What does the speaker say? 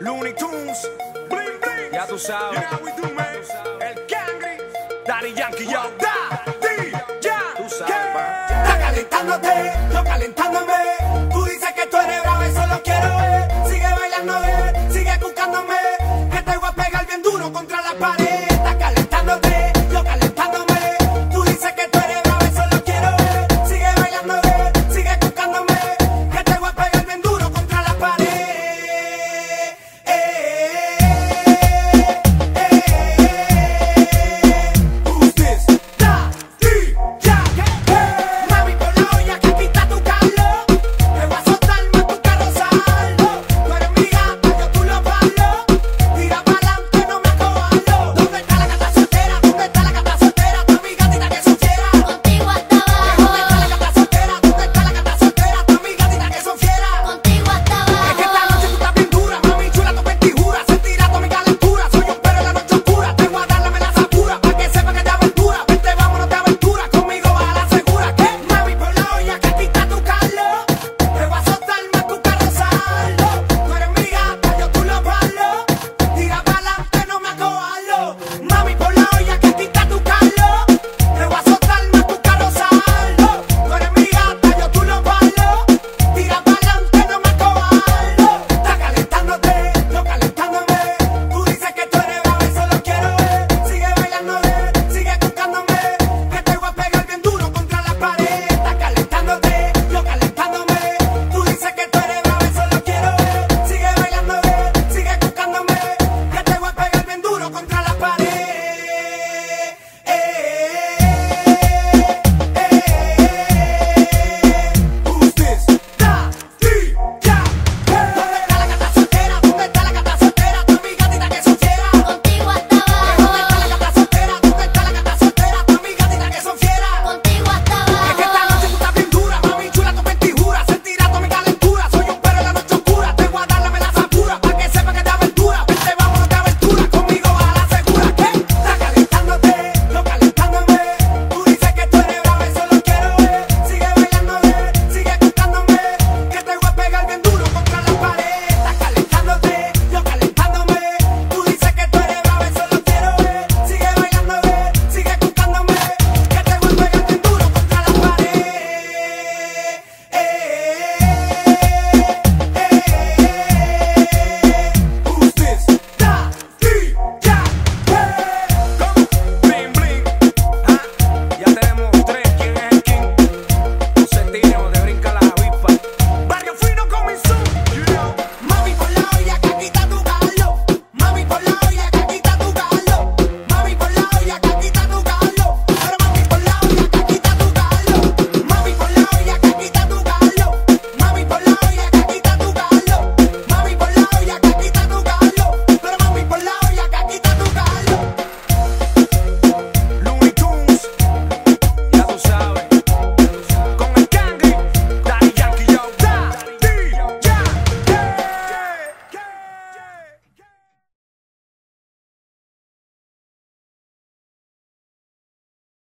Looney Tunes, Bling Bling. Ya tú sabes. El Cangri, Daddy Yankee, yo, da, di, ya. Tú sabes, man. Está calentándote, yo calentándome. Tú dices que tú eres bravo y solo quiero ver. Sigue bailándome, eh, sigue buscándome. Que te voy a pegar bien duro contra la pared.